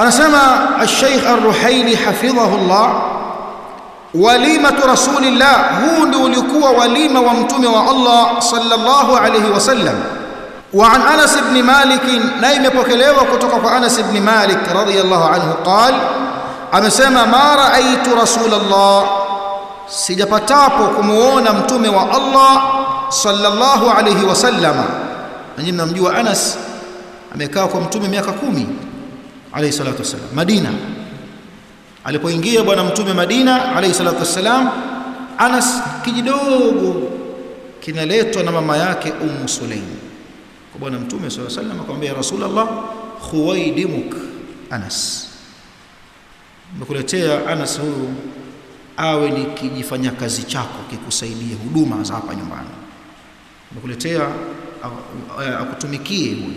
أنا أنسمى الشيخ الرحيلي حفظه الله وليمة رسول الله هون لكوة وليمة وامتمع والله صلى الله عليه وسلم. وعن أنس بن مالك نايمة بكلي وكتك أنس بن مالك رضي الله عنه قال أنا أنسمى ما رأيت رسول الله سيجبتاكو كموون امتمع والله صلى الله عليه وسلم. نجم نمجو أنس أمكاكو امتمع ميكا كومي. Alayhi salatu wasallam Madina. Alipoingia bwana mtume Madina alayhi salatu wasallam Anas kijidogo kinaletwa na mama yake Ummu Sulaim kwa bwana mtume sallallahu alayhi wasallam akamwambia Rasulullah khuwaidimuk Anas. Nimekuletea Anas huyu awe ni kijifanya kazi chako kikusaidia huduma za hapa nyumbani. Nimekuletea akutumikie huyu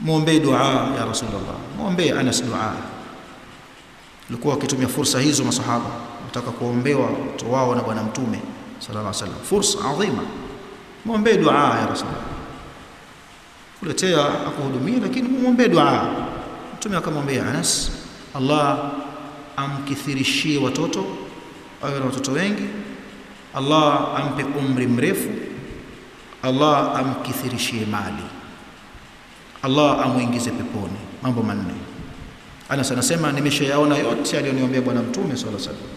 muombe dua ya Rasulullah. Muombe Anas dua. Walikuwa wakitumia fursa hizo masahaba wataka kuombewa watu wao na bwana mtume sallallahu alaihi wasallam. Fursa adhima muombe dua ya Rasulullah. Kuletea akuhudumia lakini muombe dua. Mtume akamwambia Anas Allah amkithirishie watoto awe na watoto wengi. Allah ampe umri mrefu. Allah amkithirishie mali Allah amuingize peponi. Mambo manne. Anas anasema nimeshayaona yote aliyoniombea bwana mtume sallallahu alaihi wasallam.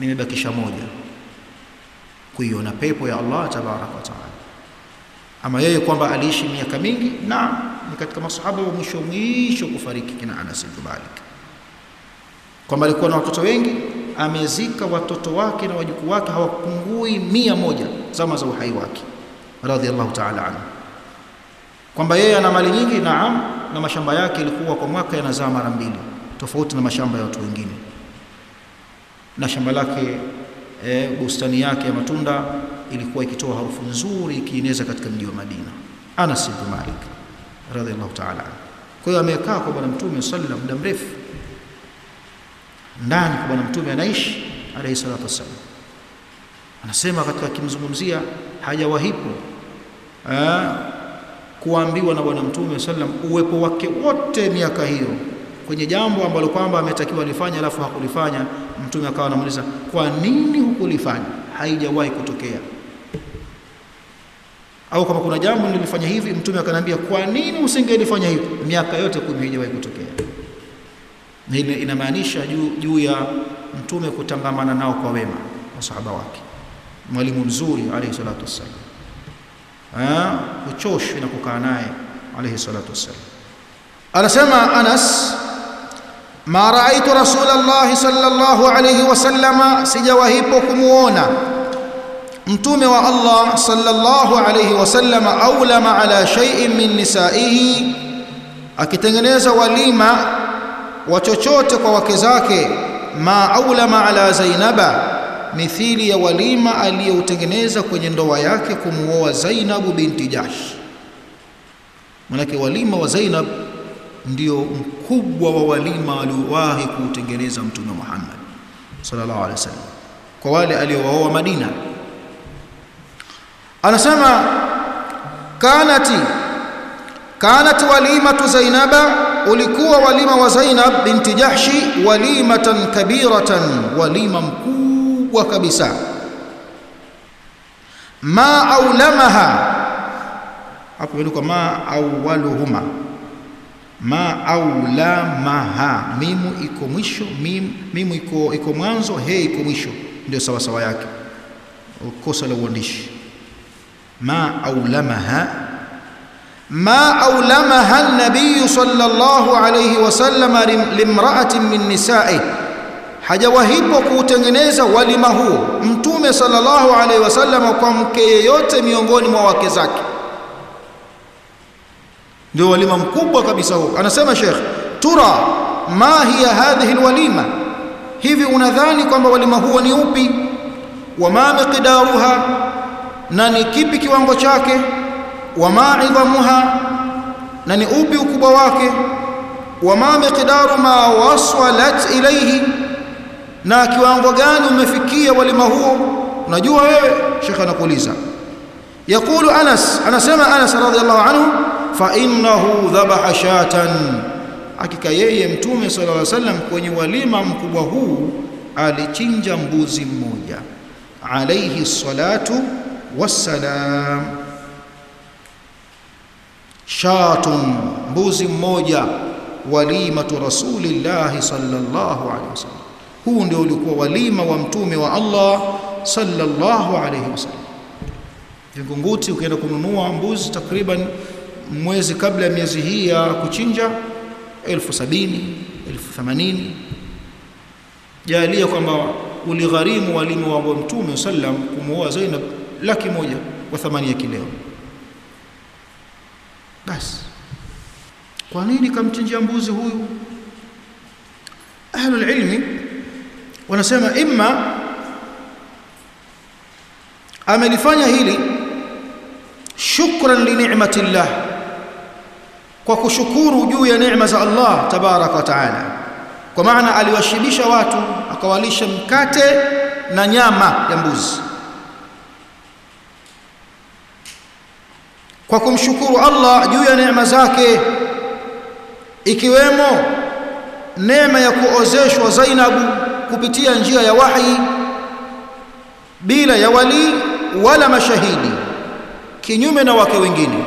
Nimebakisha moja. Kuiona pepo ya Allah tabaraka wa taala. Ama yeye kwamba aliishi miaka mingi na ni katika masahaba wa mwisho mwisho kufariki kina Anas ibn Malik. Kwamba alikuwa na watoto wengi amezika watoto wake na wajukuu wake hawapungui mia moja zama za uhai wake. Radhiallahu ta'ala anhu kwamba yeye ana mali nyingi naam na mashamba yake ilikuwa kwa mwaka yanazaa mara mbili tofauti na mashamba ya watu wengine. Na shamba lake e, bustani yake ya matunda ilikuwa ikitoa harufu nzuri ikieneza katika mji wa Madina. Anas ibn Malik radhiallahu ta'ala kwa hiyo amekaa kwa bwana mtume sallallahu muda mrefu. Ndani kwa bwana mtume anaishi alayhi salatu wasallam anasema katika akimzungumzia hajawahipo kuambiwa na bwana mtume sallam uwepo wake wote miaka hiyo kwenye jambo ambalo kwamba ametakiwa lifanya alafu hakulifanya mtume akawa anamuuliza kwa nini hukulifanya? Haijawahi kutokea. Au kama kuna jambo nilifanya hivi mtume akanambia kwa nini usingelifanya hivi? Miaka yote kumi haijawahi kutokea. Hili inamaanisha juu juu ya mtume kutangamana nao kwa wema masahaba wake mwalimu mzuri alayhi salatu wassalam uchoshwi na kukaa naye alayhi salatu wassalam. Anasema Anas ma raaitu rasulullah sallallahu alayhi wasallama sijawahipo kumuona. Mtume wa Allah sallallahu alayhi wasallama aulama ala shay'in min nisaihi akitengeneza walima wa chochote kwa wake zake ma aulama ala zainaba mithili ya walima aliyoutengeneza kwenye ndoa yake kumuoa Zainabu binti Jahsh. Manake walima wa Zainab ndio mkubwa wa walima aliowahi kuutengeneza mtume Muhammad sallallahu alaihi wasallam kwa wale aliowaoa Madina. Anasema kanati kanat walimatu Zainaba ulikuwa walima wa Zainab binti Jahshi walimatan kabiratan walima mkubwa kabisa ma aulamaha hapo imeandikwa ma awwaluhuma ma aulamaha mimu iko mwisho mim, mimu iko iko mwanzo he iko mwisho ndio sawa sawa yake kosa la uandishi ma aulamaha ما أولمها النبي صلى الله عليه وسلم لامرأة من نسائه hajawahipo kuutengeneza walima huo. Mtume sallallahu alaihi wasallam kwa mke yeyote miongoni mwa wake zake. Ndio walima mkubwa kabisa huo. Anasema Sheikh tura ma hiya hadhihi alwalima? Hivi unadhani kwamba walima huo ni upi? Wa ma miqdaruha? Na ni kipi kiwango chake? Wa ma idhamuha? Na ni upi ukubwa wake? Wa ma miqdaru ma waswalat ilayhi na kiwango gani umefikia walima huo? Unajua wewe? Shekhe anakuuliza. Yaqulu anas anasema anas radhiallahu anhu fa innahu dhabaha shatan. Hakika yeye mtume sallallahu alaihi wasallam kwenye walima mkubwa huu alichinja mbuzi mmoja. Alayhi salatu wassalam. Shatun mbuzi mmoja. Walimatu rasulillahi sallallahu alaihi wasallam huu ndio ulikuwa walima wa mtume wa Allah sallallahu alayhi wasallam. Vingunguti ukienda kununua mbuzi takriban mwezi kabla ya miezi hii ya kuchinja elfu sabini elfu themanini. Jalia kwamba uligharimu walimu wa mtume sallam kumuoa Zainab laki moja kwa thamani ya kileo. Basi kwa nini kamchinjia mbuzi huyu? Ahlul ilmi wanasema imma amelifanya hili shukran li ni'matillah kwa kushukuru juu ya neema za Allah tabaraka wa taala. Kwa maana aliwashibisha watu akawalisha mkate na nyama ya mbuzi. Kwa kumshukuru Allah juu ya neema zake ikiwemo neema ya kuozeshwa Zainabu kupitia njia ya wahi bila ya wali wala mashahidi kinyume na wake wengine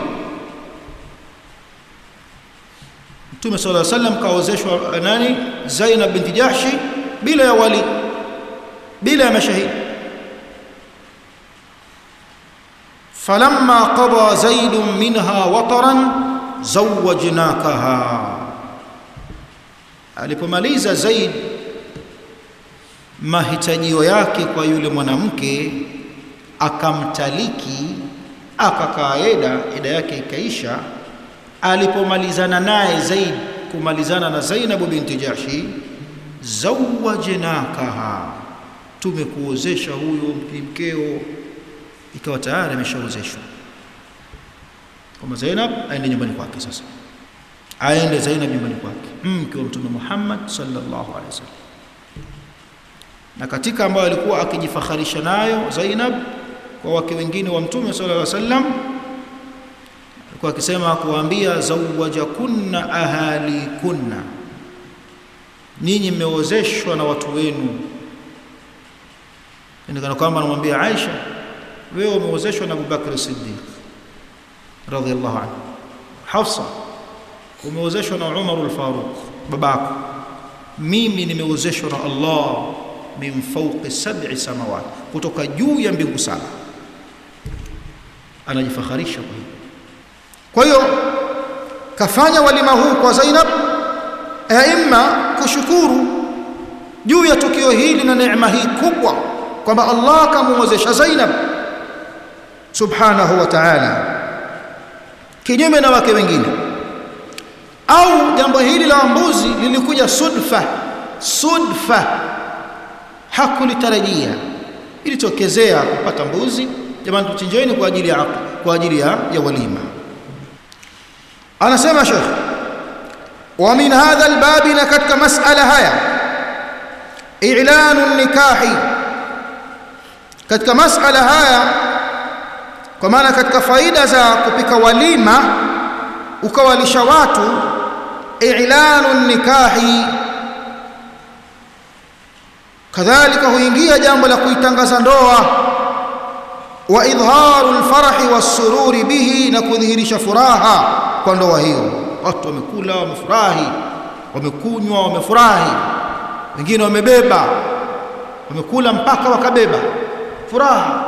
Mtume صلى الله عليه وسلم kaozeshwa nani Zainab binti Jahshi bila ya wali bila ya mashahidi falamma qada zaid minha wataran zawajnakaha alipomaliza zaid mahitajio yake kwa yule mwanamke akamtaliki akakaa eda eda yake ikaisha. Alipomalizana naye Zaid kumalizana na Zainab binti Jahshi zawajenakaha, tumekuozesha huyo mkeo. Ikawa tayari ameshaozeshwa. Kama Zainab aende nyumbani kwake sasa. Aende Zainab nyumbani kwake. Mke wa mtume Muhammad sallallahu alaihi wasallam na katika ambayo alikuwa akijifaharisha nayo Zainab kwa wake wengine wa mtume sallallahu alaihi wasallam alikuwa akisema kuambia zawajakunna ahalikunna. Ninyi mmeozeshwa na watu wenu. Kana kwamba anamwambia Aisha wewe umeozeshwa na Abubakar Siddiq radhiyallahu anhu. Hafsa umeozeshwa na Umar al-Faruq babako. Mimi nimeozeshwa na Allah min fawqi sab'i samawat kutoka juu ya mbingu saba anajifakharisha kwa hiyo. Kwa hiyo kafanya walima huu kwa Zainab aima kushukuru juu ya tukio hili na neema hii kubwa kwamba Allah akamwezesha Zainab. Subhanahu wa ta'ala. Kinyume na wake wengine. Au jambo hili la mbuzi lilikuja sudfa sudfa hakulitarajia ilitokezea kupata mbuzi. Jamani tuchinjeni kwa ajili ya kwa ajili ya, ya walima. Anasema Sheikh wa min hadha albab na katika masala haya i'lanu nikahi. Katika masala haya kwa maana katika faida za kupika walima ukawalisha watu i'lanu nikahi kadhalika huingia jambo la kuitangaza ndoa. Wa idharu alfarahi wasururi bihi na kudhihirisha furaha kwa ndoa hiyo. Watu wamekula wamefurahi wamekunywa wamefurahi. Wengine wamebeba wamekula mpaka wakabeba. Furaha.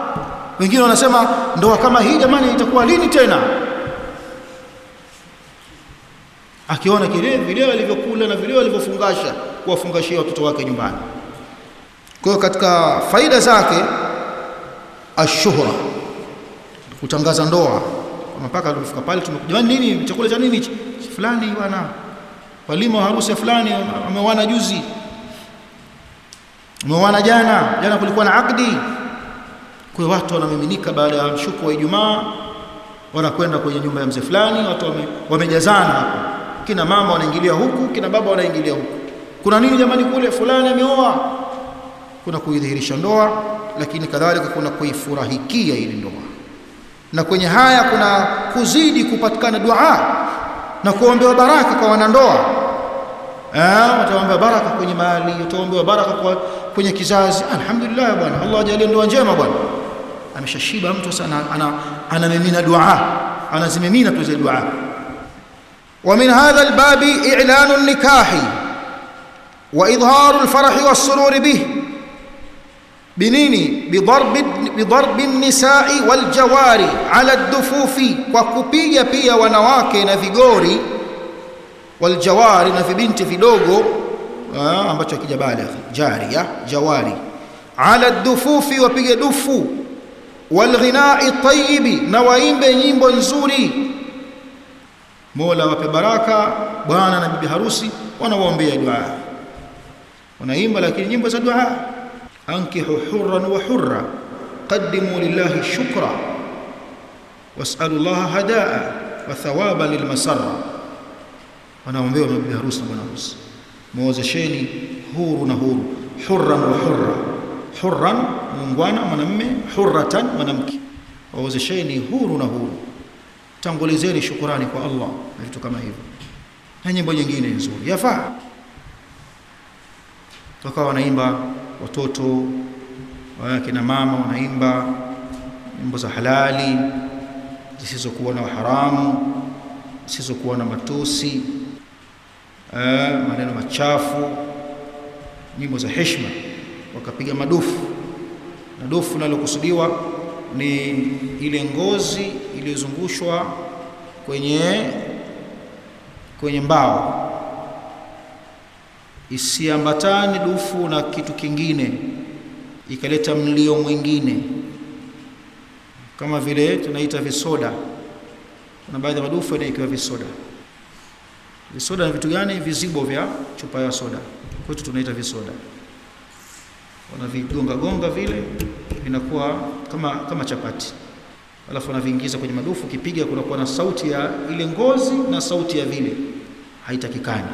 Wengine wanasema ndoa kama hii jamani itakuwa lini tena? Akiona kile vileo alivyokula na vileo alivyofungasha kuwafungashia watoto wake nyumbani kwa hiyo katika faida zake ashuhra kutangaza ndoa. Kama mpaka tulifika pale jamani nini? Chakula cha nini fulani bwana walima wa harusi ya fulani wameoana juzi. Amewana jana jana kulikuwa na akdi. Kwa watu wanamiminika baada ya mshuko wa Ijumaa wanakwenda kwenye nyumba ya mzee fulani watu wame, wamejazana hapo. Kina mama wanaingilia huku kina baba wanaingilia huku. Kuna nini jamani kule? Fulani ameoa kuna kuidhihirisha ndoa lakini kadhalika kuna kuifurahikia ile ndoa na kwenye haya kuna kuzidi kupatikana dua na kuombewa baraka kwa wanandoa utaombewa baraka kwenye mali utaombewa baraka kwa kwenye kizazi alhamdulillah bwana Allah ajalie ndoa njema bwana ameshashiba mtu sana ana anamimina dua anazimimina tu zile dua ومن هذا الباب إعلان النكاح وإظهار الفرح والسرور به binini bidharbi bidharbi nisai waljawari ala dufufi kwa kupiga pia wanawake na vigori waljawari na vibinti vidogo ambacho akija hakijabaligh jaria jawari. Ala dufufi wapige dufu. Walghinai tayibi na waimbe nyimbo nzuri. Mola wape baraka bwana na bibi harusi wanawaombea dua. Wanaimba lakini nyimbo za duaa ankihu hurran wa hurra qaddimu lillahi shukra was'alu llaha hadaa wa thawaba lilmasarra wanaombewa mabibi harusi na bwana harusi muozesheni huru na huru. Hurran wa hurra. Hurran muungwana mwanamme. Hurratan mwanamke. Waozesheni huru na huru. Tangulizeni shukurani kwa Allah na vitu kama hivyo. Na nyimbo nyingine nzuri. Yafaa. Wakawa wanaimba watoto kina mama wanaimba nyimbo za halali zisizokuwa na haramu zisizokuwa na matusi eh, maneno machafu nyimbo za heshima. Wakapiga madufu. Na dufu linalokusudiwa ni ile ngozi iliyozungushwa kwenye kwenye mbao isiambatane dufu na kitu kingine ikaleta mlio mwingine. Kama vile tunaita visoda. Kuna baadhi ya madufu yanaikiwa visoda. Visoda ni vitu gani? Vizibo vya chupa ya soda. Kwetu tunaita visoda. Wanavigonga gonga vile vinakuwa kama kama chapati. Alafu wanaviingiza kwenye madufu kipiga kunakuwa na sauti ya ile ngozi na sauti ya vile. Haitakikani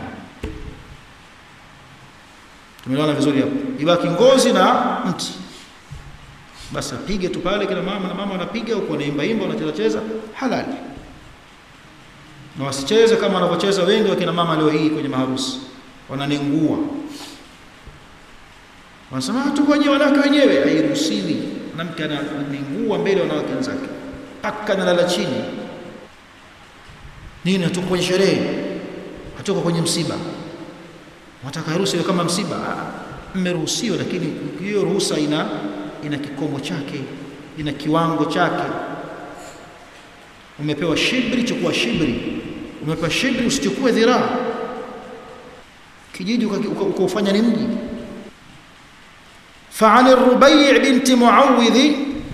tumeelewana vizuri hapo. Ibaki ngozi na mti. Basi apige tu pale kina mama na mama wanapiga huko wanaimba imba wanacheza cheza halali. Na wasicheze kama wanavyocheza wengi wa kina mama leo hii kwenye maharusi. Wananengua. Wanasema tu kwenye wanawake wenyewe. Hairuhusiwi. Mwanamke ananengua mbele wanawake wenzake. Paka analala chini. Nini hatuko kwenye sherehe? Hatuko kwenye msiba wataka harusi iwe kama msiba mmeruhusiwa lakini hiyo ruhusa ina ina kikomo chake ina kiwango chake umepewa shibri chukua shibri umepewa shibri usichukue dhiraa kijiji ukaufanya ni mji فعن الربيع بنت معوذ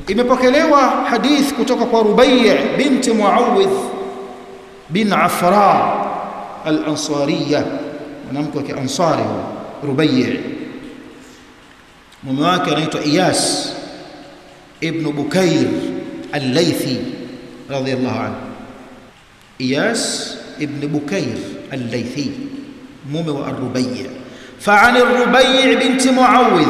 imepokelewa hadith kutoka kwa Rubai' binti Muawidh bin Afra al-Ansariya Mwanamke wa Kiansari Rubai' mume wake anaitwa Iyas ibn Bukair al-Laythi radiyallahu anhu Iyas ibn Bukair al-Laythi mume wa Rubai' فعن الربيع بنت معوذ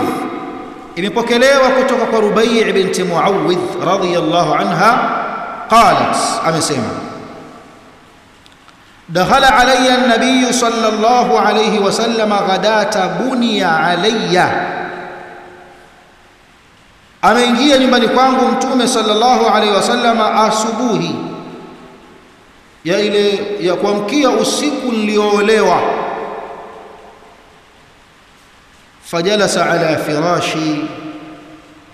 imepokelewa kutoka kwa Rubai' binti Muawidh radhiyallahu anha qalat amesema dakhala alayya an-nabiy sallallahu alayhi wasallam ghadata bunya alayya. Ameingia nyumbani kwangu mtume sallallahu alayhi wasallam asubuhi ya ile ya kuamkia usiku niliolewa fajalasa ala firashi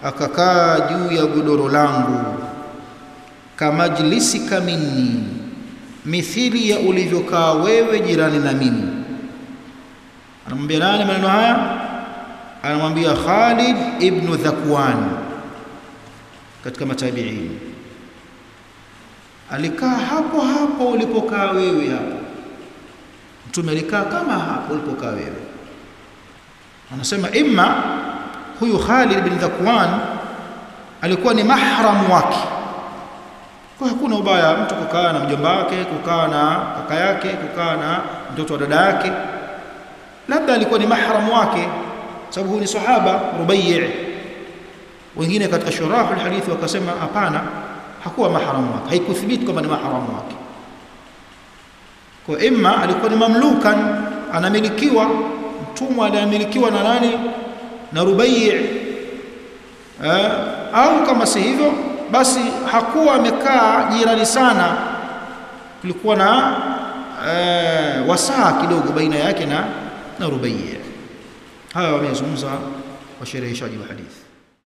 akakaa juu ya godoro langu. Kamajlisika minni mithili ya ulivyokaa wewe jirani na mimi. Anamwambia nani maneno haya? Anamwambia Khalid ibn Dhakwan katika matabiin. Alikaa hapo hapo ulipokaa wewe hapo. Mtume alikaa kama hapo ulipokaa wewe. Anasema imma huyu Khalid bin Dhakwan alikuwa ni mahramu wake kwa hakuna ubaya mtu kukaa na mjomba wake kukaa na kaka yake kukaa na mtoto wa dada yake. Labda alikuwa ni mahramu wake sababu huyu ni sahaba Rubai' wengine katika shurahul hadithi wakasema hapana hakuwa mahramu wake. Haikuthibiti kwamba ni mahramu wake. Kwa imma alikuwa ni mamlukan anamilikiwa mtumwa anamilikiwa na nani? Na Rubai. Eh, au kama si hivyo basi hakuwa amekaa jirani sana. Kulikuwa na e, wasaa kidogo baina yake na na rubaiya haya wamezungumza washereheshaji wa hadithi